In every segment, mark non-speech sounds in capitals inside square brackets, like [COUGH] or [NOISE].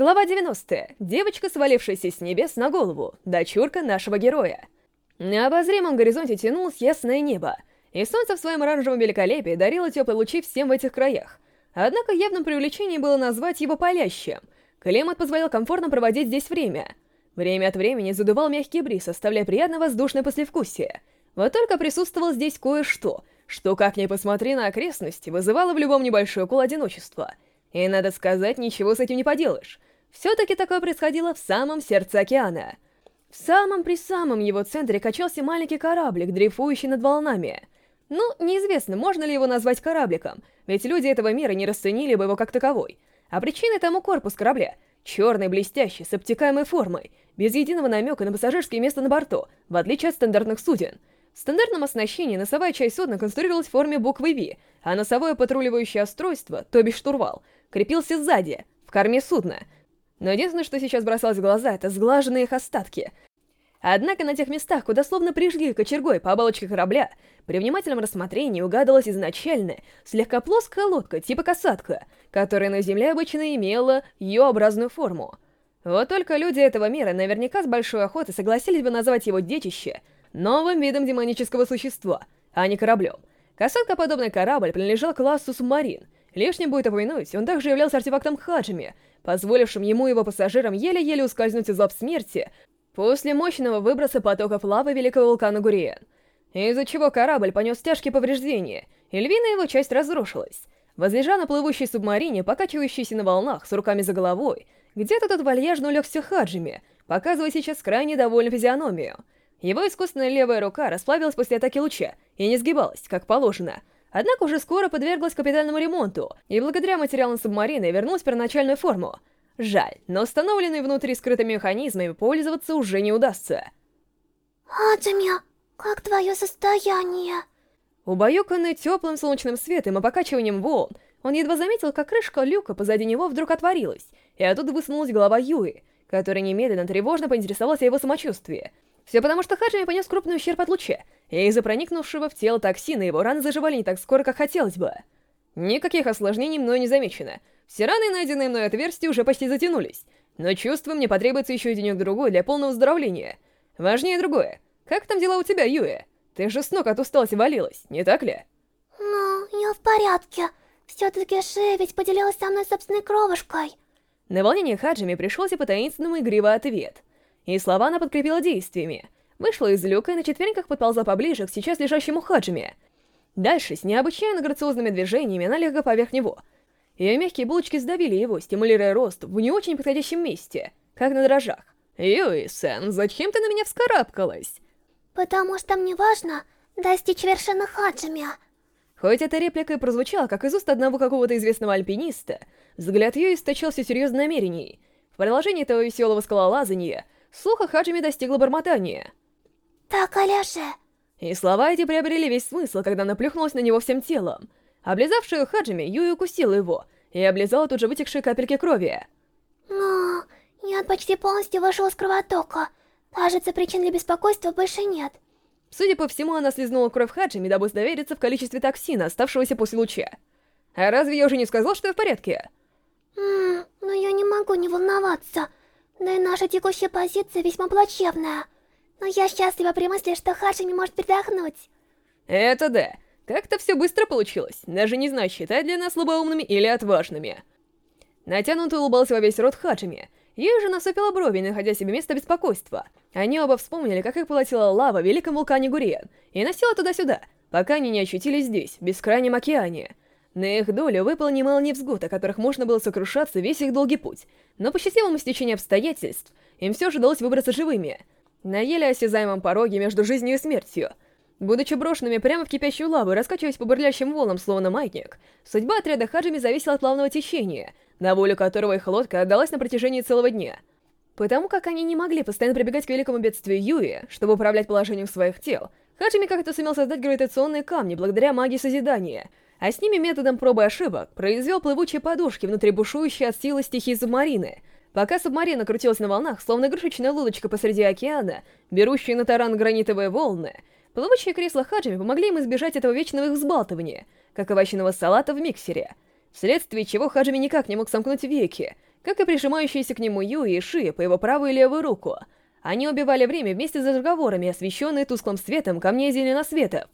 Глава 90. Девочка, свалившаяся с небес на голову. Дочурка нашего героя. На обозримом горизонте тянулось ясное небо, и солнце в своем оранжевом великолепии дарило теплые лучи всем в этих краях. Однако явным привлечением было назвать его палящим. Климат позволял комфортно проводить здесь время. Время от времени задувал мягкий бриз, оставляя приятно воздушное послевкусие. Вот только присутствовало здесь кое-что, что, как ни посмотри на окрестности, вызывало в любом небольшое укол одиночества — и, надо сказать, ничего с этим не поделаешь. Все-таки такое происходило в самом сердце океана. В самом при самом его центре качался маленький кораблик, дрейфующий над волнами. Ну, неизвестно, можно ли его назвать корабликом, ведь люди этого мира не расценили бы его как таковой. А причиной тому корпус корабля. Черный, блестящий, с обтекаемой формой, без единого намека на пассажирское место на борту, в отличие от стандартных суден. В стандартном оснащении носовая часть судна конструировалась в форме буквы V, а носовое патруливающее устройство, то бишь штурвал, крепился сзади, в корме судна. Но единственное, что сейчас бросалось в глаза, это сглаженные их остатки. Однако на тех местах, куда словно прижгли кочергой по оболочке корабля, при внимательном рассмотрении угадывалась изначальная, слегка плоская лодка типа касатка, которая на Земле обычно имела Ю-образную форму. Вот только люди этого мира наверняка с большой охотой согласились бы назвать его детище новым видом демонического существа, а не кораблем. Касаткоподобный корабль принадлежал классу субмарин — Лишним будет упомянуть, он также являлся артефактом Хаджими, позволившим ему и его пассажирам еле-еле ускользнуть из лап смерти после мощного выброса потоков лавы великого вулкана Гуриен, из-за чего корабль понес тяжкие повреждения, и львиная его часть разрушилась. Возлежа на плывущей субмарине, покачивающейся на волнах, с руками за головой, где-то тут вальяжно улегся Хаджими, показывая сейчас крайне довольную физиономию. Его искусственная левая рука расплавилась после атаки луча и не сгибалась, как положено — Однако уже скоро подверглась капитальному ремонту, и благодаря материалам субмарины вернулась в первоначальную форму. Жаль, но установленные внутри скрытыми механизмами пользоваться уже не удастся. Аджимя, как твое состояние? Убаюканный теплым солнечным светом и покачиванием волн, он едва заметил, как крышка люка позади него вдруг отворилась, и оттуда высунулась голова Юи, которая немедленно тревожно поинтересовалась о его самочувствии. Все потому, что Хаджими понес крупный ущерб от луча, и из-за проникнувшего в тело токсина его раны заживали не так скоро, как хотелось бы. Никаких осложнений мною не замечено. Все раны, найденные мной отверстия, уже почти затянулись. Но чувствую, мне потребуется еще денек-другой для полного выздоровления. Важнее другое. Как там дела у тебя, Юэ? Ты же с ног от усталости валилась, не так ли? Ну, я в порядке. Все-таки Шея ведь поделилась со мной собственной кровушкой. На волнение Хаджими пришелся по таинственному игривый ответ. И слова она подкрепила действиями вышла из люка и на четвереньках подползла поближе к сейчас лежащему Хаджиме. Дальше, с необычайно грациозными движениями, она легла поверх него. Ее мягкие булочки сдавили его, стимулируя рост в не очень подходящем месте, как на дрожжах. «Юи-сэн, зачем ты на меня вскарабкалась?» «Потому что мне важно достичь вершины Хаджими». Хоть эта реплика и прозвучала, как из уст одного какого-то известного альпиниста, взгляд ее источался серьезных намерений. В продолжении этого веселого скалолазания слуха Хаджими достигла бормотания. Так, Аляше. И слова эти приобрели весь смысл, когда она плюхнулась на него всем телом. Облизавшая Хаджими, Юи укусила его и облизала тут же вытекшие капельки крови. Но яд почти полностью вышел из кровотока. Кажется, причин для беспокойства больше нет. Судя по всему, она слезнула кровь Хаджими, дабы довериться в количестве токсина, оставшегося после луча. А разве я уже не сказал, что я в порядке? Ммм, но я не могу не волноваться. Да и наша текущая позиция весьма плачевная. Но я счастлива при мысли, что не может передохнуть. Это да. Как-то все быстро получилось. Даже не знаю, считать для нас слабоумными или отважными. Натянуто улыбался во весь рот Хаджими. Ей же насупила брови, находя себе место беспокойства. Они оба вспомнили, как их полотила лава в великом вулкане Гуриен, и носила туда-сюда, пока они не очутились здесь, в бескрайнем океане. На их долю выпал немало невзгод, о которых можно было сокрушаться весь их долгий путь, но по счастливому стечению обстоятельств им все же удалось выбраться живыми — на еле осязаемом пороге между жизнью и смертью. Будучи брошенными прямо в кипящую лаву и раскачиваясь по бурлящим волнам, словно маятник, судьба отряда Хаджими зависела от плавного течения, на волю которого их лодка отдалась на протяжении целого дня. Потому как они не могли постоянно прибегать к великому бедствию Юи, чтобы управлять положением своих тел, Хаджими как-то сумел создать гравитационные камни благодаря магии созидания, а с ними методом пробы и ошибок произвел плывучие подушки внутри бушующей от силы стихии субмарины — Пока субмарина крутилась на волнах, словно игрушечная лодочка посреди океана, берущая на таран гранитовые волны, плавучие кресла Хаджими помогли им избежать этого вечного их взбалтывания, как овощного салата в миксере, вследствие чего Хаджими никак не мог сомкнуть веки, как и прижимающиеся к нему Юи и Ши по его правую и левую руку. Они убивали время вместе за разговорами, освещенные тусклым светом камней зеленосветов.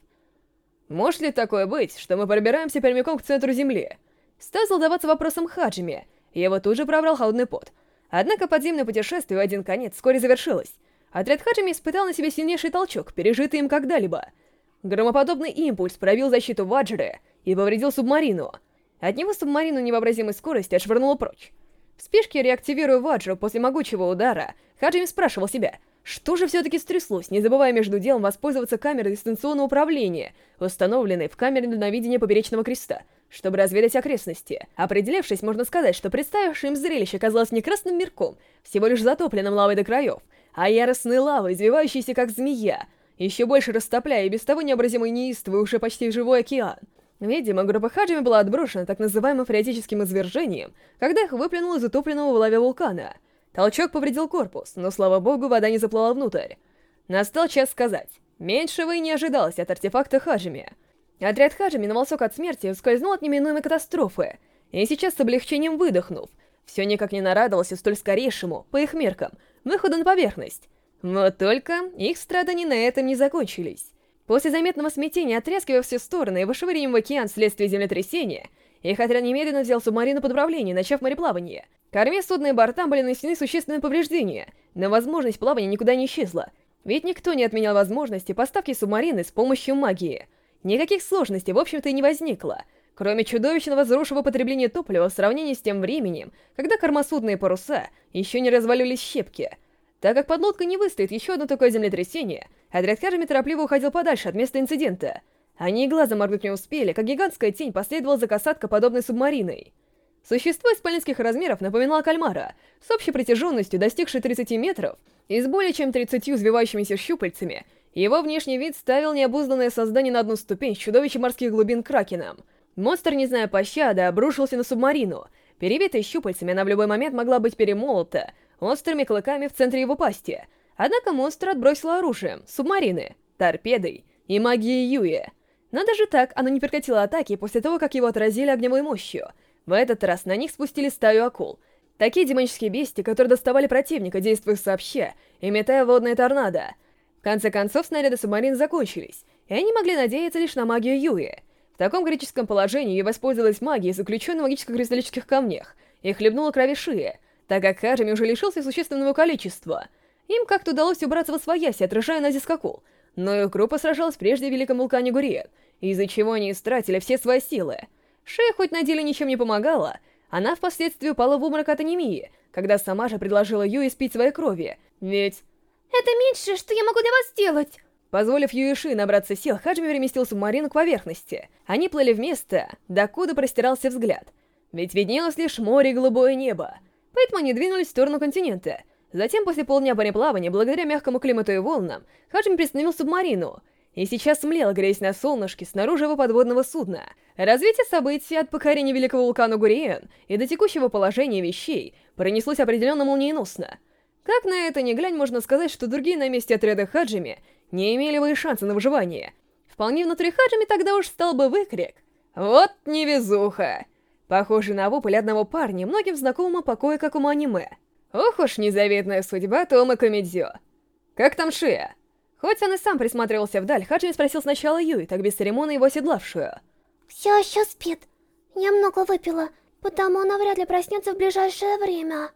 Может ли такое быть, что мы пробираемся прямиком к центру Земли? Стал задаваться вопросом Хаджими, его тут же пробрал холодный пот. Однако подземное путешествие в один конец вскоре завершилось. Отряд Хаджими испытал на себе сильнейший толчок, пережитый им когда-либо. Громоподобный импульс пробил защиту Ваджеры и повредил субмарину. От него субмарину невообразимой скорости отшвырнуло прочь. В спешке реактивируя Ваджру после могучего удара, Хаджими спрашивал себя, что же все-таки стряслось, не забывая между делом воспользоваться камерой дистанционного управления, установленной в камере наведения Поперечного Креста, чтобы разведать окрестности. Определившись, можно сказать, что представившее им зрелище казалось не красным мирком, всего лишь затопленным лавой до краев, а яростной лавой, извивающейся как змея, еще больше растопляя и без того необразимый неистовый уже почти живой океан. Видимо, группа Хаджими была отброшена так называемым фреатическим извержением, когда их выплюнуло из утопленного в лаве вулкана. Толчок повредил корпус, но, слава богу, вода не заплыла внутрь. Настал час сказать. Меньшего и не ожидалось от артефакта Хаджими. Отряд Хаджими на волосок от смерти ускользнул от неминуемой катастрофы, и сейчас с облегчением выдохнув, все никак не нарадовался столь скорейшему, по их меркам, выходу на поверхность. Вот только их страдания на этом не закончились. После заметного смятения, во все стороны и вышвыриванием в океан вследствие землетрясения, их отряд немедленно взял субмарину под управление, начав мореплавание. Корме судна и бортам были нанесены существенные повреждения, но возможность плавания никуда не исчезла, ведь никто не отменял возможности поставки субмарины с помощью магии. Никаких сложностей, в общем-то, и не возникло, кроме чудовищного взросшего потребления топлива в сравнении с тем временем, когда кормосудные паруса еще не развалились щепки — так как под лодкой не выстоит еще одно такое землетрясение, отряд Хаджими торопливо уходил подальше от места инцидента. Они и глазом моргнуть не успели, как гигантская тень последовала за касаткой подобной субмариной. Существо исполинских размеров напоминало кальмара, с общей протяженностью, достигшей 30 метров, и с более чем 30 извивающимися щупальцами, его внешний вид ставил необузданное создание на одну ступень с чудовищем морских глубин Кракеном. Монстр, не зная пощады, обрушился на субмарину. Перевитая щупальцами, она в любой момент могла быть перемолота, острыми клыками в центре его пасти. Однако монстр отбросил оружием, субмарины, торпедой и магией Юи. Но даже так оно не прекратило атаки после того, как его отразили огневой мощью. В этот раз на них спустили стаю акул. Такие демонические бестии, которые доставали противника, действуя сообща, и метая водные торнадо. В конце концов, снаряды субмарин закончились, и они могли надеяться лишь на магию Юи. В таком критическом положении Юи воспользовалась магией, заключенной в магическо-кристаллических камнях, и хлебнула крови Шии, так как Хаджими уже лишился существенного количества. Им как-то удалось убраться во свояси, отражая натиск акул, но их группа сражалась прежде в Великом Вулкане Гуриет, из-за чего они истратили все свои силы. Шея хоть на деле ничем не помогала, она впоследствии упала в обморок от анемии, когда сама же предложила Юи спить своей крови, ведь... Это меньшее, что я могу для вас сделать! Позволив Юиши набраться сил, Хаджими переместил субмарину к поверхности. Они плыли в место, докуда простирался взгляд. Ведь виднелось лишь море и голубое небо поэтому они двинулись в сторону континента. Затем, после полдня мореплавания, благодаря мягкому климату и волнам, Хаджим пристановил субмарину, и сейчас млел, греясь на солнышке снаружи его подводного судна. Развитие событий от покорения великого вулкана Гуриен и до текущего положения вещей пронеслось определенно молниеносно. Как на это ни глянь, можно сказать, что другие на месте отряда Хаджими не имели бы и шанса на выживание. Вполне внутри Хаджими тогда уж стал бы выкрик «Вот невезуха!» Похожий на вопль одного парня, многим знакомого по кое-какому аниме. Ох уж незаветная судьба Тома Комедзё. Как там Шия? Хоть он и сам присматривался вдаль, Хаджими спросил сначала Юи, так без церемонии его оседлавшую. Все еще спит. Я много выпила, потому она вряд ли проснется в ближайшее время.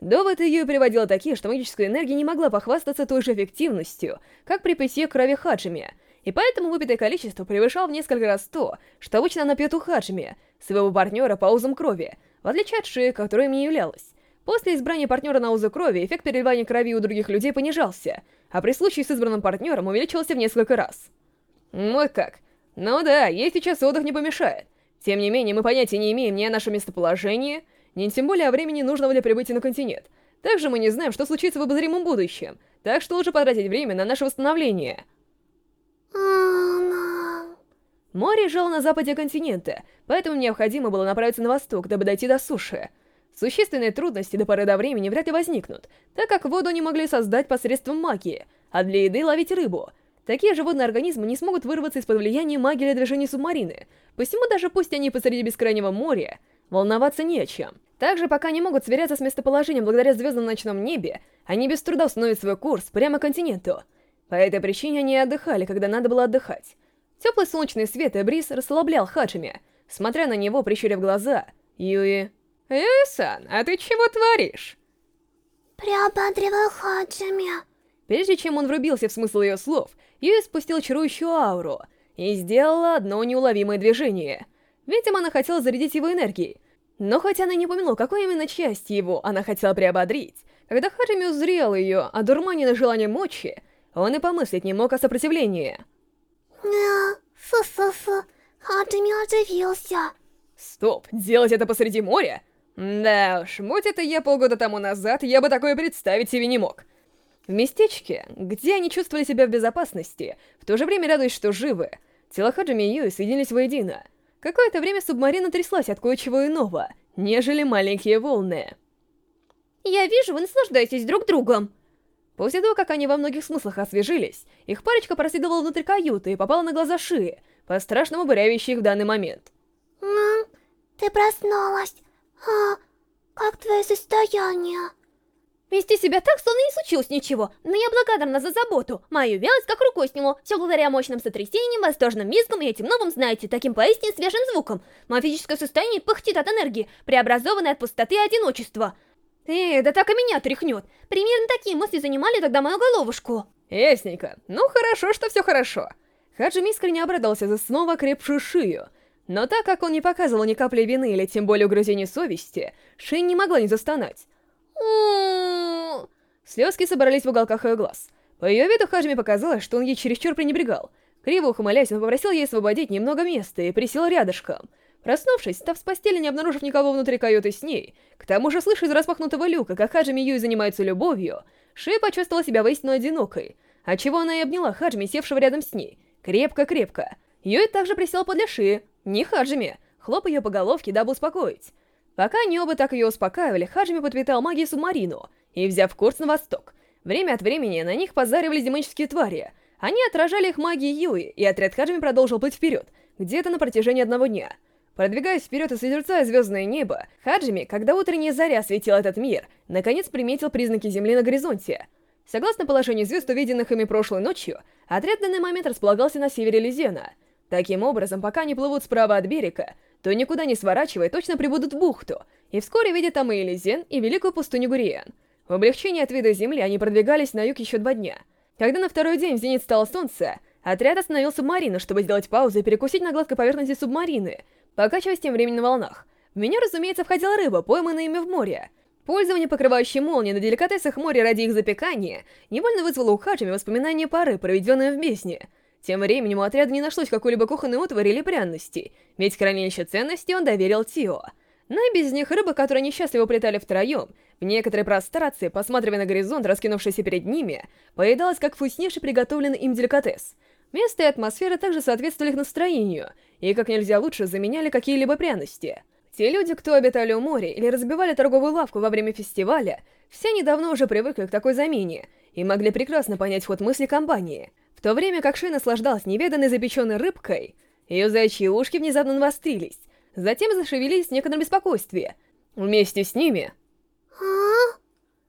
Доводы Юи приводила такие, что магическая энергия не могла похвастаться той же эффективностью, как при питье крови Хаджими, и поэтому выпитое количество превышало в несколько раз то, что обычно она пьет у Хаджими, своего партнера по узам крови, в отличие от Ши, которой им не являлась. После избрания партнера на узы крови эффект переливания крови у других людей понижался, а при случае с избранным партнером увеличился в несколько раз. Вот как. Ну да, ей сейчас отдых не помешает. Тем не менее, мы понятия не имеем ни о нашем местоположении, ни тем более о времени нужного для прибытия на континент. Также мы не знаем, что случится в обозримом будущем, так что лучше потратить время на наше восстановление. Море лежало на западе континента, поэтому необходимо было направиться на восток, дабы дойти до суши. Существенные трудности до поры до времени вряд ли возникнут, так как воду они могли создать посредством магии, а для еды ловить рыбу. Такие животные организмы не смогут вырваться из-под влияния магии для движения субмарины, посему даже пусть они посреди бескрайнего моря, волноваться не о чем. Также пока не могут сверяться с местоположением благодаря звездам в ночном небе, они без труда установят свой курс прямо к континенту. По этой причине они отдыхали, когда надо было отдыхать. Теплый солнечный свет и бриз расслаблял Хаджими. Смотря на него, прищурив глаза, Юи... «Юи-сан, а ты чего творишь?» Приободривал Хаджими. Прежде чем он врубился в смысл ее слов, Юи спустил чарующую ауру и сделала одно неуловимое движение. Видимо, она хотела зарядить его энергией. Но хотя она не помянула, какой именно части его она хотела приободрить, когда Хаджими узрел ее, одурманенный желанием мочи, он и помыслить не мог о сопротивлении. Фу-фу-фу, Хаджими оживился. Стоп, делать это посреди моря? Да уж, будь это я полгода тому назад, я бы такое представить себе не мог. В местечке, где они чувствовали себя в безопасности, в то же время радуясь, что живы, тела Хаджими и Юи соединились воедино. Какое-то время субмарина тряслась от кое-чего иного, нежели маленькие волны. «Я вижу, вы наслаждаетесь друг другом!» После того, как они во многих смыслах освежились, их парочка проследовала внутрь каюты и попала на глаза Шии, по-страшному бурявящей их в данный момент. «Мам, ты проснулась. А, как твое состояние?» Вести себя так, словно не случилось ничего, но я благодарна за заботу. Мою вялость как рукой сняло, все благодаря мощным сотрясениям, восторженным визгам и этим новым, знаете, таким поистине свежим звуком. Мое физическое состояние пыхтит от энергии, преобразованной от пустоты и одиночества. Эй, да так и меня тряхнет. Примерно такие мысли занимали тогда мою головушку. Ясненько. Ну хорошо, что все хорошо. Хаджим искренне обрадовался за снова крепшую шию. Но так как он не показывал ни капли вины или тем более угрызения совести, Ши не могла не застонать. Слезки собрались в уголках ее глаз. По ее виду Хаджими показалось, что он ей чересчур пренебрегал. Криво ухмыляясь, он попросил ей освободить немного места и присел рядышком. Проснувшись, став с постели, не обнаружив никого внутри каюты с ней, к тому же слыша из распахнутого люка, как Хаджими Юй занимается любовью, Ши почувствовала себя воистину одинокой, отчего она и обняла Хаджими, севшего рядом с ней. Крепко-крепко. Юй также присел подле Ши, не Хаджими, хлоп ее по головке, дабы успокоить. Пока они оба так ее успокаивали, Хаджими подпитал магией субмарину и, взяв курс на восток, время от времени на них позаривались демонические твари. Они отражали их магией Юи, и отряд Хаджими продолжил плыть вперед, где-то на протяжении одного дня. Продвигаясь вперед и созерцая звездное небо, Хаджими, когда утренняя заря светила этот мир, наконец приметил признаки Земли на горизонте. Согласно положению звезд, увиденных ими прошлой ночью, отряд в данный момент располагался на севере Лизена. Таким образом, пока они плывут справа от берега, то никуда не сворачивая, точно прибудут в бухту, и вскоре видят там и Элизен, и великую пустыню Гуриен. В облегчении от вида земли они продвигались на юг еще два дня. Когда на второй день в зенит стало солнце, отряд остановил субмарину, чтобы сделать паузу и перекусить на гладкой поверхности субмарины, покачиваясь тем временем на волнах. В меню, разумеется, входила рыба, пойманная ими в море. Пользование покрывающей молнии на деликатесах моря ради их запекания невольно вызвало у Хаджими воспоминания пары, проведенные в бездне — тем временем у отряда не нашлось какой-либо кухонной утвари или пряности, ведь хранилище ценностей он доверил Тио. Но и без них рыба, которую несчастливо уплетали втроем, в некоторой прострации, посматривая на горизонт, раскинувшийся перед ними, поедалась как вкуснейший приготовленный им деликатес. Место и атмосфера также соответствовали их настроению, и как нельзя лучше заменяли какие-либо пряности. Те люди, кто обитали у моря или разбивали торговую лавку во время фестиваля, все недавно уже привыкли к такой замене и могли прекрасно понять ход мысли компании — в то время как Ши наслаждалась неведанной запеченной рыбкой, ее зайчьи ушки внезапно навострились, затем зашевелились в некотором беспокойстве. Вместе с ними...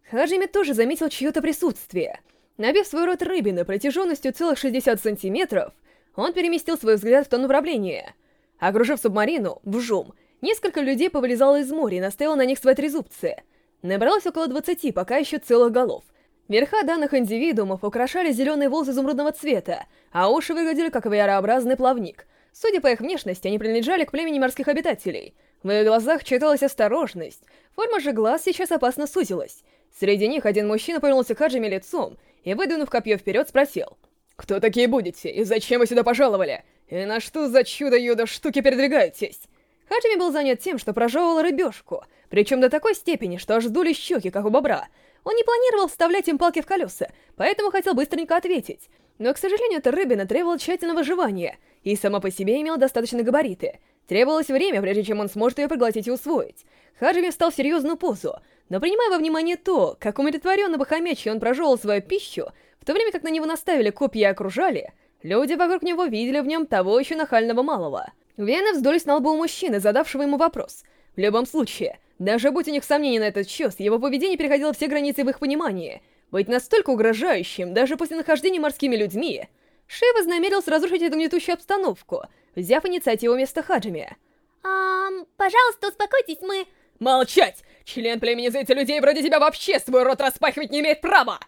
Хаджими тоже заметил чье-то присутствие. Набив свой рот рыбины протяженностью целых 60 сантиметров, он переместил свой взгляд в то направление. Окружив субмарину, вжум, несколько людей повылезало из моря и наставило на них свои трезубцы. Набралось около 20 пока еще целых голов — Верха данных индивидуумов украшали зеленые волосы изумрудного цвета, а уши выглядели как веерообразный плавник. Судя по их внешности, они принадлежали к племени морских обитателей. В их глазах читалась осторожность. Форма же глаз сейчас опасно сузилась. Среди них один мужчина повернулся к Хаджиме лицом и, выдвинув копье вперед, спросил. «Кто такие будете? И зачем вы сюда пожаловали? И на что за чудо-юдо штуки передвигаетесь?» Хаджими был занят тем, что прожевывал рыбешку, причем до такой степени, что аж сдули щеки, как у бобра, он не планировал вставлять им палки в колеса, поэтому хотел быстренько ответить. Но, к сожалению, эта рыбина требовала тщательного жевания, и сама по себе имела достаточно габариты. Требовалось время, прежде чем он сможет ее проглотить и усвоить. Хаджими встал в серьезную позу, но принимая во внимание то, как умиротворенно бахомячий он прожевывал свою пищу, в то время как на него наставили копья и окружали, люди вокруг него видели в нем того еще нахального малого. Вены вздулись на лбу у мужчины, задавшего ему вопрос — В любом случае, даже будь у них сомнений на этот счет, его поведение переходило все границы в их понимании. Быть настолько угрожающим, даже после нахождения морскими людьми... Шей вознамерился разрушить эту гнетущую обстановку, взяв инициативу вместо Хаджими. Ам, пожалуйста, успокойтесь, мы... Молчать! Член племени зайти людей вроде тебя вообще свой рот распахивать не имеет права!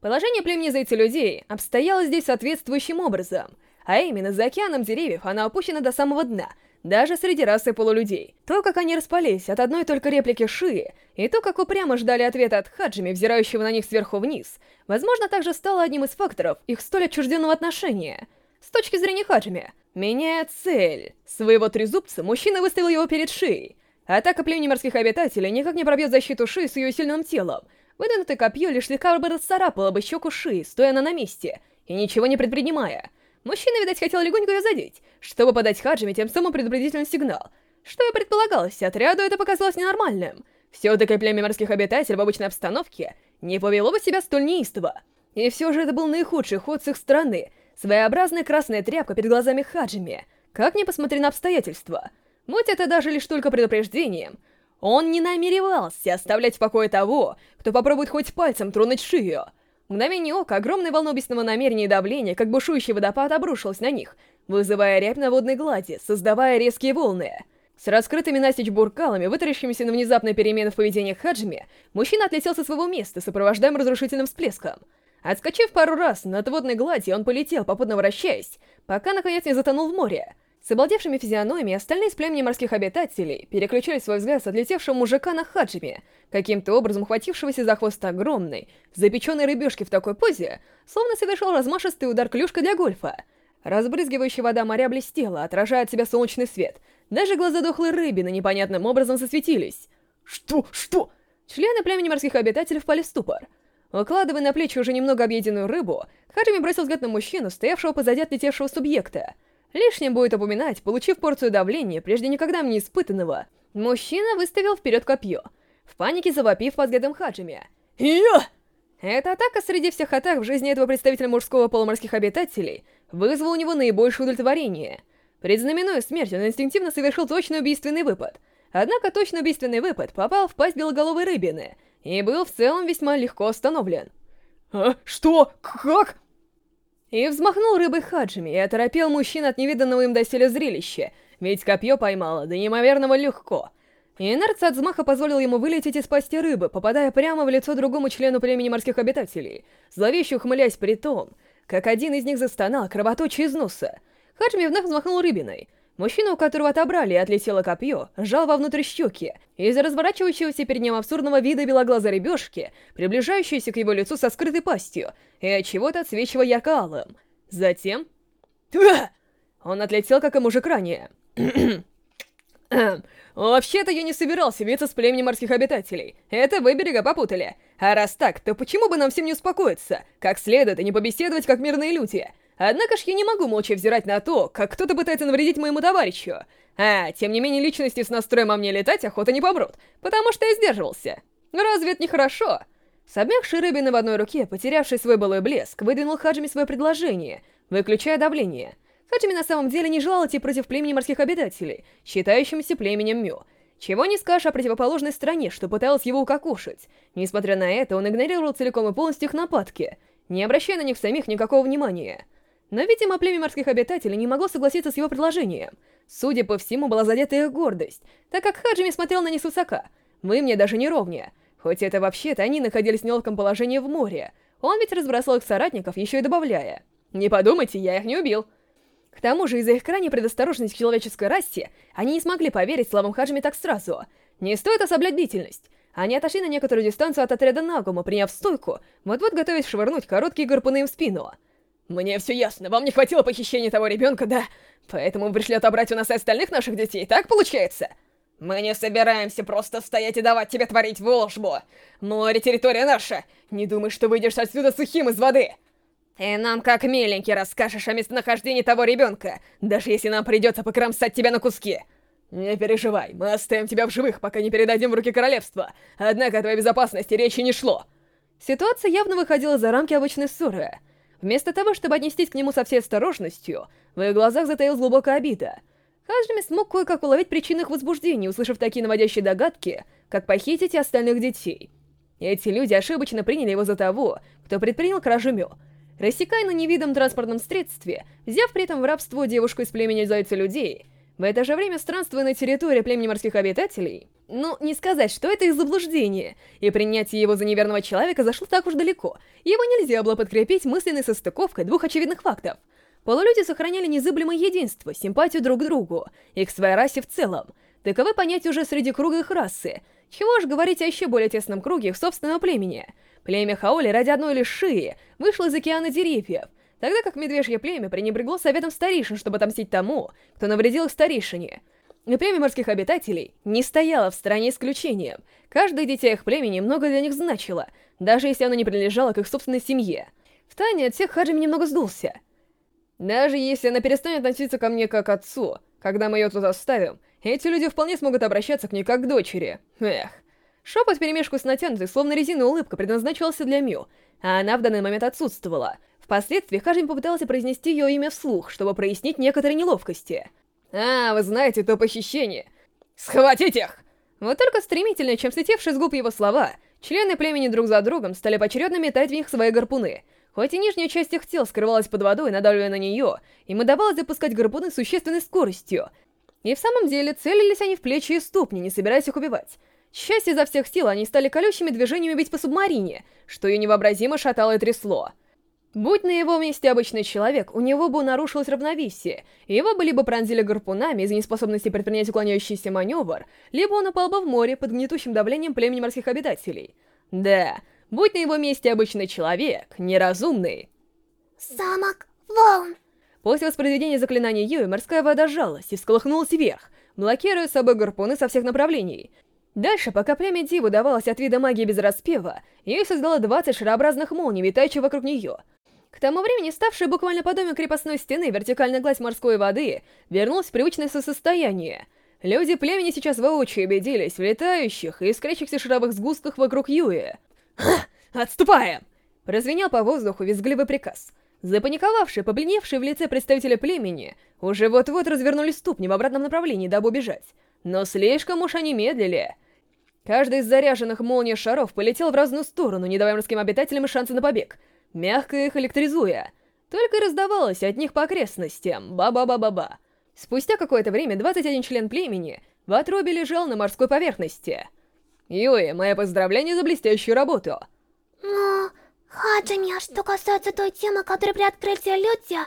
Положение племени зайти людей обстояло здесь соответствующим образом, а именно за океаном деревьев она опущена до самого дна, даже среди расы полулюдей. То, как они распались от одной только реплики Шии, и то, как упрямо ждали ответа от Хаджими, взирающего на них сверху вниз, возможно, также стало одним из факторов их столь отчужденного отношения. С точки зрения Хаджими, меняя цель своего трезубца, мужчина выставил его перед Шией. Атака племени морских обитателей никак не пробьет защиту Шии с ее сильным телом, Выдвинутое копье лишь слегка бы расцарапало бы щеку Ши, стоя она на месте, и ничего не предпринимая. Мужчина, видать, хотел легонько ее задеть, чтобы подать Хаджиме тем самым предупредительный сигнал. Что и предполагалось, отряду это показалось ненормальным. Все-таки племя морских обитателей в обычной обстановке не повело бы себя столь неистово. И все же это был наихудший ход с их стороны, своеобразная красная тряпка перед глазами Хаджими, как ни посмотри на обстоятельства. Будь это даже лишь только предупреждением, он не намеревался оставлять в покое того, кто попробует хоть пальцем тронуть шею. Мгновение ока огромная волна убийственного намерения и давления, как бушующий водопад, обрушилась на них, вызывая рябь на водной глади, создавая резкие волны. С раскрытыми настичь буркалами, вытаращимися на внезапные перемены в поведении Хаджими, мужчина отлетел со своего места, сопровождаем разрушительным всплеском. Отскочив пару раз над водной гладью, он полетел, попутно вращаясь, пока наконец не затонул в море. С обалдевшими физиономиями остальные из племени морских обитателей переключили свой взгляд с отлетевшего мужика на Хаджими, каким-то образом хватившегося за хвост огромной, запеченной рыбешки в такой позе, словно совершил размашистый удар клюшка для гольфа. Разбрызгивающая вода моря блестела, отражая от себя солнечный свет. Даже глаза дохлой рыбины непонятным образом засветились. «Что? Что?» Члены племени морских обитателей впали в ступор. Укладывая на плечи уже немного объеденную рыбу, Хаджими бросил взгляд на мужчину, стоявшего позади отлетевшего субъекта — Лишним будет упоминать, получив порцию давления, прежде никогда мне испытанного, мужчина выставил вперед копье, в панике завопив под взглядом Хаджими. «Йо!» Эта атака среди всех атак в жизни этого представителя мужского полуморских обитателей вызвала у него наибольшее удовлетворение. Предзнаменуя смерть, он инстинктивно совершил точный убийственный выпад. Однако точный убийственный выпад попал в пасть белоголовой рыбины и был в целом весьма легко остановлен. «А? Что? Как?» И взмахнул рыбой Хаджими, и оторопел мужчина от невиданного им доселе зрелища, ведь копье поймало до неимоверного легко. И инерция от взмаха позволила ему вылететь из пасти рыбы, попадая прямо в лицо другому члену племени морских обитателей, зловеще ухмыляясь при том, как один из них застонал, кровоточа из носа. Хаджими вновь взмахнул рыбиной — Мужчина, у которого отобрали и отлетело копье, жал вовнутрь щеки, из-за разворачивающегося перед ним абсурдного вида белоглазой ребешки, приближающейся к его лицу со скрытой пастью, и от чего-то отсвечивая ярко-алым. Затем... [CLEARS THROAT] Он отлетел, как и мужик ранее. [CLEARS THROAT] Вообще-то я не собирался биться с племенем морских обитателей. Это вы берега попутали. А раз так, то почему бы нам всем не успокоиться? Как следует и не побеседовать, как мирные люди? Однако ж я не могу молча взирать на то, как кто-то пытается навредить моему товарищу. А, тем не менее, личности с настроем о мне летать охота не побрут, потому что я сдерживался. Разве это не хорошо? С обмякшей рыбиной в одной руке, потерявший свой былой блеск, выдвинул Хаджими свое предложение, выключая давление. Хаджими на самом деле не желал идти против племени морских обитателей, считающимся племенем Мю. Чего не скажешь о противоположной стране, что пыталась его укокошить. Несмотря на это, он игнорировал целиком и полностью их нападки, не обращая на них самих никакого внимания. Но, видимо, племя морских обитателей не могло согласиться с его предложением. Судя по всему, была задета их гордость, так как Хаджими смотрел на них свысока. Вы мне даже не ровнее. Хоть это вообще-то они находились в неловком положении в море. Он ведь разбросал их соратников, еще и добавляя. Не подумайте, я их не убил. К тому же, из-за их крайней предосторожности к человеческой расе, они не смогли поверить словам Хаджими так сразу. Не стоит особлять бдительность. Они отошли на некоторую дистанцию от отряда Нагума, приняв стойку, вот-вот готовясь швырнуть короткие гарпуны им в спину. Мне все ясно, вам не хватило похищения того ребенка, да? Поэтому вы пришли отобрать у нас и остальных наших детей, так получается? Мы не собираемся просто стоять и давать тебе творить волшбу. Море — территория наша. Не думай, что выйдешь отсюда сухим из воды. Ты нам как миленький расскажешь о местонахождении того ребенка, даже если нам придется покромсать тебя на куски. Не переживай, мы оставим тебя в живых, пока не передадим в руки королевства. Однако о твоей безопасности речи не шло. Ситуация явно выходила за рамки обычной ссоры. Вместо того, чтобы отнестись к нему со всей осторожностью, в их глазах затаилась глубокая обида. Хаджими смог кое-как уловить причины их возбуждения, услышав такие наводящие догадки, как похитить остальных детей. Эти люди ошибочно приняли его за того, кто предпринял кражу Мё. Рассекая на невидом транспортном средстве, взяв при этом в рабство девушку из племени Зайца Людей, в это же время странствуя на территории племени морских обитателей, ну, не сказать, что это их заблуждение, и принятие его за неверного человека зашло так уж далеко, его нельзя было подкрепить мысленной состыковкой двух очевидных фактов. Полулюди сохраняли незыблемое единство, симпатию друг к другу и к своей расе в целом. Таковы понятия уже среди круга их расы. Чего ж говорить о еще более тесном круге их собственного племени. Племя Хаоли ради одной лишь шии вышло из океана деревьев, тогда как медвежье племя пренебрегло советом старейшин, чтобы отомстить тому, кто навредил их старейшине. И племя морских обитателей не стояло в стороне исключением. Каждое дитя их племени много для них значило, даже если оно не принадлежало к их собственной семье. В тайне от всех Хаджими немного сдулся. Даже если она перестанет относиться ко мне как отцу, когда мы ее тут оставим, эти люди вполне смогут обращаться к ней как к дочери. Эх. Шепот перемешку с натянутой, словно резиновая улыбка, предназначался для Мю, а она в данный момент отсутствовала. Впоследствии Хаджими попытался произнести ее имя вслух, чтобы прояснить некоторые неловкости. «А, вы знаете то похищение! Схватить их!» Вот только стремительнее, чем слетевшие с губ его слова, члены племени друг за другом стали поочередно метать в них свои гарпуны. Хоть и нижняя часть их тел скрывалась под водой, надавливая на нее, им удавалось запускать гарпуны с существенной скоростью. И в самом деле целились они в плечи и ступни, не собираясь их убивать. Счастье изо всех сил они стали колющими движениями бить по субмарине, что ее невообразимо шатало и трясло. Будь на его месте обычный человек, у него бы нарушилось равновесие, и его бы либо пронзили гарпунами из-за неспособности предпринять уклоняющийся маневр, либо он упал бы в море под гнетущим давлением племени морских обитателей. Да, будь на его месте обычный человек, неразумный. Самок волн. После воспроизведения заклинания Юи морская вода сжалась и всколыхнулась вверх, блокируя собой гарпуны со всех направлений. Дальше, пока племя Диву давалось от вида магии без распева, Юи создала 20 шарообразных молний, витающих вокруг нее — к тому времени ставшая буквально подобием крепостной стены вертикальная гладь морской воды вернулась в привычное состояние. Люди племени сейчас воочию убедились в летающих и искрящихся шаровых сгустках вокруг Юи. «Ха! Отступаем!» Прозвенел по воздуху визгливый приказ. Запаниковавшие, побледневшие в лице представителя племени, уже вот-вот развернули ступни в обратном направлении, дабы убежать. Но слишком уж они медлили. Каждый из заряженных молний шаров полетел в разную сторону, не давая морским обитателям шанса на побег — мягко их электризуя. Только и раздавалось от них по окрестностям «ба-ба-ба-ба-ба». Спустя какое-то время 21 член племени в отрубе лежал на морской поверхности. Юи, мое поздравление за блестящую работу. Но, Хаджими, а что касается той темы, которую приоткрыли люди...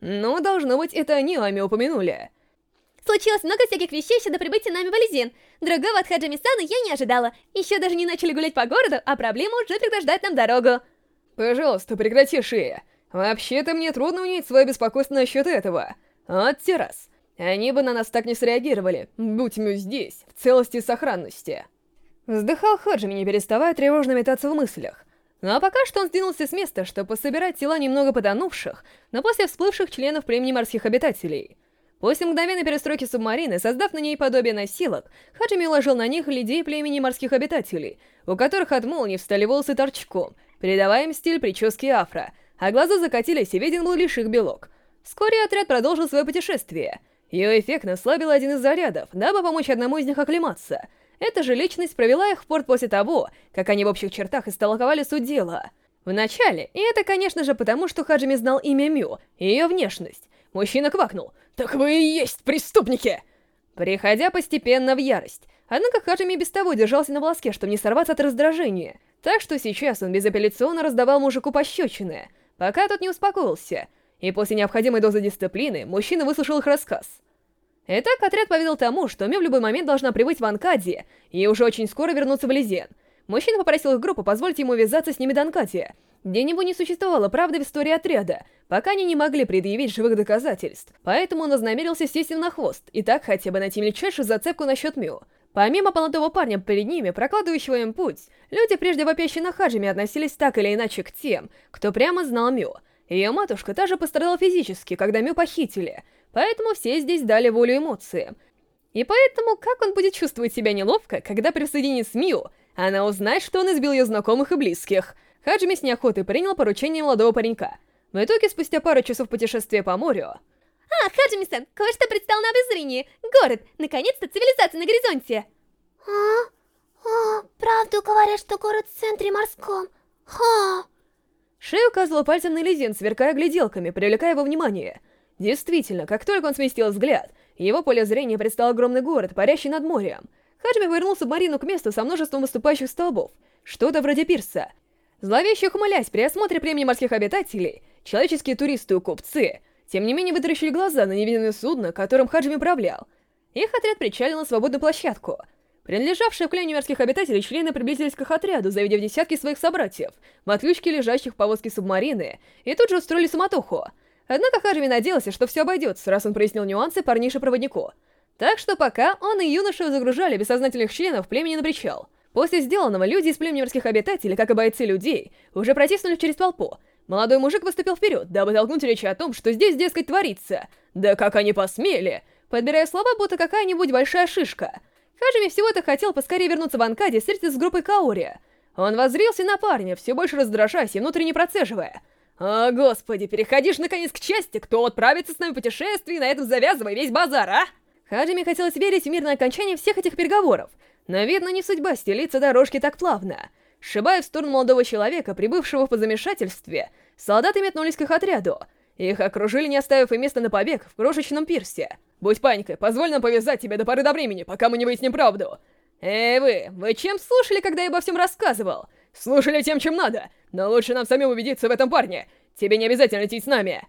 Ну, должно быть, это они Ами упомянули. Случилось много всяких вещей еще до прибытия нами в Ализин. Другого от Хаджими Сана я не ожидала. Еще даже не начали гулять по городу, а проблема уже преграждает нам дорогу. Пожалуйста, прекрати, Шия. Вообще-то мне трудно унять свое беспокойство насчет этого. Вот те раз. Они бы на нас так не среагировали, будь мы здесь, в целости и сохранности. Вздыхал Хаджими, не переставая тревожно метаться в мыслях. Ну а пока что он сдвинулся с места, чтобы пособирать тела немного потонувших, но после всплывших членов племени морских обитателей. После мгновенной перестройки субмарины, создав на ней подобие носилок, Хаджими уложил на них людей племени морских обитателей, у которых от молнии встали волосы торчком, передавая им стиль прически афро, а глаза закатились и виден был лишь их белок. Вскоре отряд продолжил свое путешествие. Ее эффектно слабил один из зарядов, дабы помочь одному из них оклематься. Эта же личность провела их в порт после того, как они в общих чертах истолковали суть дела. Вначале, и это, конечно же, потому, что Хаджими знал имя Мю и ее внешность, мужчина квакнул «Так вы и есть преступники!» Приходя постепенно в ярость. Однако Хаджими без того держался на волоске, чтобы не сорваться от раздражения — так что сейчас он безапелляционно раздавал мужику пощечины, пока тот не успокоился, и после необходимой дозы дисциплины мужчина выслушал их рассказ. Итак, отряд поведал тому, что Ми в любой момент должна прибыть в Анкадии и уже очень скоро вернуться в Лизен. Мужчина попросил их группу позволить ему вязаться с ними до Анкадии. Где-нибудь не существовало правды в истории отряда, пока они не могли предъявить живых доказательств, поэтому он вознамерился сесть им на хвост и так хотя бы найти мельчайшую зацепку насчет Мю. Помимо полнотого парня перед ними, прокладывающего им путь, люди, прежде вопящие на Хаджиме, относились так или иначе к тем, кто прямо знал Мю. Ее матушка тоже пострадала физически, когда Мю похитили, поэтому все здесь дали волю эмоциям. И поэтому, как он будет чувствовать себя неловко, когда при соединении с Мю, она узнает, что он избил ее знакомых и близких. Хаджими с неохотой принял поручение молодого паренька. В итоге, спустя пару часов путешествия по морю... А, Хаджими-сан, кое-что предстало на обозрении. Город, наконец-то цивилизация на горизонте. А? А, правду говорят, что город в центре морском. Ха. Шея указывала пальцем на Лизин, сверкая гляделками, привлекая его внимание. Действительно, как только он сместил взгляд, его поле зрения предстал огромный город, парящий над морем. Хаджими повернул субмарину к месту со множеством выступающих столбов, что-то вроде пирса. Зловеще ухмыляясь при осмотре племени морских обитателей, человеческие туристы и купцы, тем не менее вытаращили глаза на невидимое судно, которым Хаджими управлял. Их отряд причалил на свободную площадку. Принадлежавшие к племени морских обитателей члены приблизились к их отряду, завидев десятки своих собратьев, в отключке лежащих в повозке субмарины, и тут же устроили самотоху. Однако Хаджими надеялся, что все обойдется, раз он прояснил нюансы парнише-проводнику. Так что пока он и юношу загружали бессознательных членов племени на причал. После сделанного люди из племени морских обитателей, как и бойцы людей, уже протиснули через толпу. Молодой мужик выступил вперед, дабы толкнуть речь о том, что здесь, дескать, творится. Да как они посмели! Подбирая слова, будто какая-нибудь большая шишка. Хаджими всего-то хотел поскорее вернуться в Анкаде и встретиться с группой Каори. Он воззрился на парня, все больше раздражаясь и внутренне процеживая. «О, господи, переходишь наконец к части, кто отправится с нами в путешествие и на этом завязывай весь базар, а?» Хаджими хотелось верить в мирное окончание всех этих переговоров, но, видно, не судьба стелиться дорожки так плавно. Сшибая в сторону молодого человека, прибывшего по замешательстве, солдаты метнулись к их отряду. Их окружили, не оставив и места на побег, в крошечном пирсе. «Будь паникой, позволь нам повязать тебя до поры до времени, пока мы не выясним правду!» «Эй вы, вы чем слушали, когда я обо всем рассказывал?» «Слушали тем, чем надо, но лучше нам самим убедиться в этом парне. Тебе не обязательно лететь с нами!»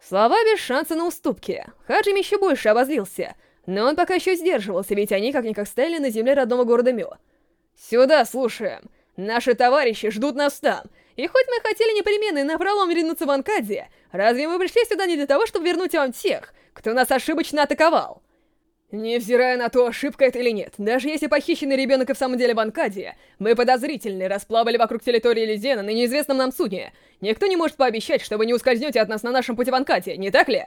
Слова без шанса на уступки. Хаджими еще больше обозлился — но он пока еще сдерживался, ведь они как-никак стояли на земле родного города Мё. «Сюда, слушаем! Наши товарищи ждут нас там, и хоть мы хотели непременно и напролом вернуться в Анкадзе, разве мы пришли сюда не для того, чтобы вернуть вам тех, кто нас ошибочно атаковал?» Невзирая на то, ошибка это или нет, даже если похищенный ребенок и в самом деле в Анкаде, мы подозрительны, расплавали вокруг территории Лизена на неизвестном нам судне. Никто не может пообещать, что вы не ускользнете от нас на нашем пути в Анкаде, не так ли?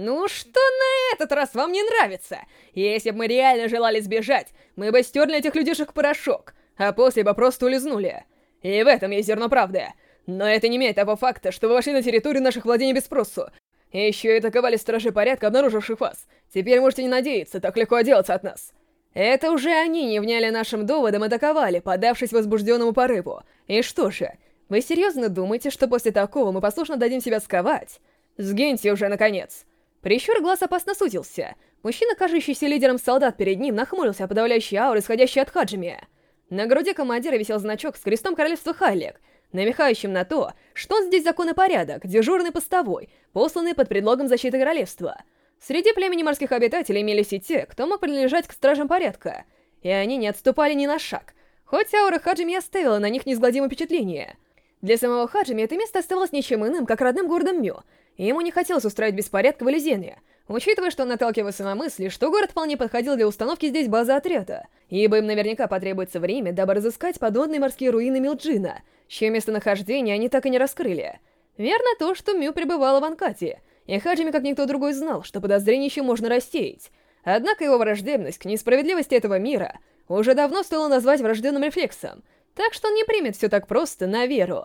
«Ну что на этот раз вам не нравится? Если бы мы реально желали сбежать, мы бы стерли этих людишек порошок, а после бы просто улизнули. И в этом есть зерно правды. Но это не имеет того факта, что вы вошли на территорию наших владений без спросу. Еще и атаковали стражи порядка, обнаруживших вас. Теперь можете не надеяться так легко отделаться от нас». Это уже они не вняли нашим доводам и атаковали, подавшись возбужденному порыву. И что же, вы серьезно думаете, что после такого мы послушно дадим себя сковать? Сгиньте уже, наконец. Прищур глаз опасно сузился. Мужчина, кажущийся лидером солдат перед ним, нахмурился от подавляющей ауры, исходящей от Хаджими. На груди командира висел значок с крестом королевства Халлек, намекающим на то, что он здесь закон и порядок, дежурный постовой, посланный под предлогом защиты королевства. Среди племени морских обитателей имелись и те, кто мог принадлежать к стражам порядка, и они не отступали ни на шаг, хоть аура Хаджими оставила на них неизгладимое впечатление. Для самого Хаджими это место оставалось ничем иным, как родным городом Мю, и ему не хотелось устраивать беспорядка в Элизене, учитывая, что он наталкивался на мысли, что город вполне подходил для установки здесь базы отряда, ибо им наверняка потребуется время, дабы разыскать подводные морские руины Милджина, чье местонахождение они так и не раскрыли. Верно то, что Мю пребывала в Анкате, и Хаджими как никто другой знал, что подозрение еще можно рассеять. Однако его враждебность к несправедливости этого мира уже давно стоило назвать врожденным рефлексом, так что он не примет все так просто на веру.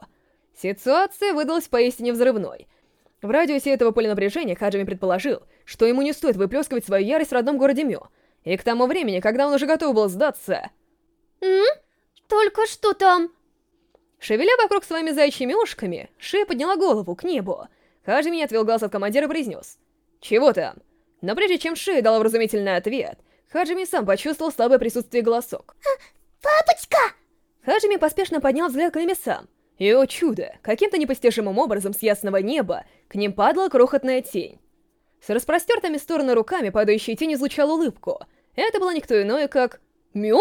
Ситуация выдалась поистине взрывной, в радиусе этого поля напряжения Хаджими предположил, что ему не стоит выплескивать свою ярость в родном городе Мё. И к тому времени, когда он уже готов был сдаться... «М? Только что там?» Шевеля вокруг своими зайчьими ушками, Шея подняла голову к небу. Хаджими не отвел глаз от командира и произнес. «Чего там?» Но прежде чем Шея дала вразумительный ответ, Хаджими сам почувствовал слабое присутствие голосок. «Папочка!» Хаджими поспешно поднял взгляд к небесам. И, о чудо, каким-то непостижимым образом с ясного неба к ним падала крохотная тень. С распростертыми стороны руками падающая тень излучала улыбку. Это было никто иное, как... Мю?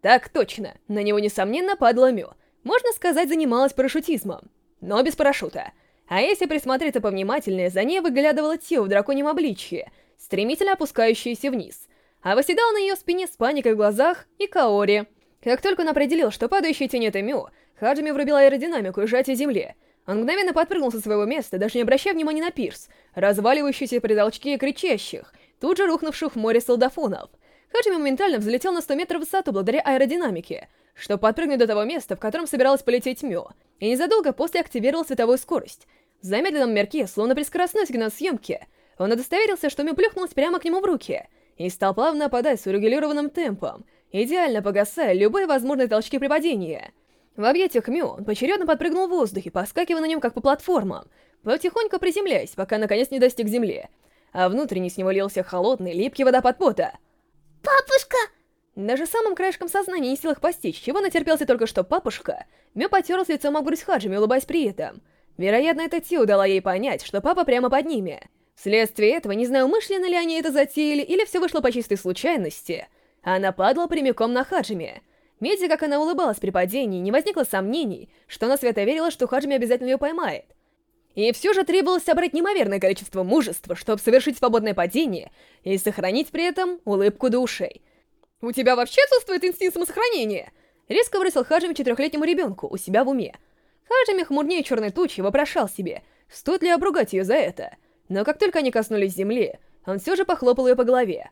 Так точно, на него, несомненно, падала Мю. Можно сказать, занималась парашютизмом. Но без парашюта. А если присмотреться повнимательнее, за ней выглядывало тело в драконьем обличье, стремительно опускающееся вниз. А восседал на ее спине с паникой в глазах и Каори. Как только он определил, что падающая тень — это Мю, Хаджими врубил аэродинамику и сжатие земли. Он мгновенно подпрыгнул со своего места, даже не обращая внимания на пирс, разваливающийся при толчке и кричащих, тут же рухнувших в море солдафонов. Хаджими моментально взлетел на 100 метров в высоту благодаря аэродинамике, чтобы подпрыгнуть до того места, в котором собиралась полететь Мё, и незадолго после активировал световую скорость. В замедленном мерке, словно при скоростной сигнал съемки, Он удостоверился, что Мю плюхнулась прямо к нему в руки и стал плавно опадать с урегулированным темпом, идеально погасая любые возможные толчки при падении. В объятиях Мю он поочередно подпрыгнул в воздухе, поскакивая на нем как по платформам, потихоньку приземляясь, пока наконец не достиг земли, а внутренне с него лился холодный, липкий водопад пота. Папушка! Даже самым краешком сознания не в силах постичь, чего натерпелся только что папушка, Мю потер с лицом об грудь Хаджими, улыбаясь при этом. Вероятно, это Тио дала ей понять, что папа прямо под ними. Вследствие этого, не знаю, умышленно ли они это затеяли, или все вышло по чистой случайности, она падала прямиком на Хаджими. Видя, как она улыбалась при падении, не возникло сомнений, что она свято верила, что Хаджими обязательно ее поймает. И все же требовалось собрать неимоверное количество мужества, чтобы совершить свободное падение и сохранить при этом улыбку душей. «У тебя вообще отсутствует инстинкт самосохранения?» Резко бросил Хаджими четырехлетнему ребенку у себя в уме. Хаджими хмурнее черной тучи вопрошал себе, стоит ли обругать ее за это. Но как только они коснулись земли, он все же похлопал ее по голове.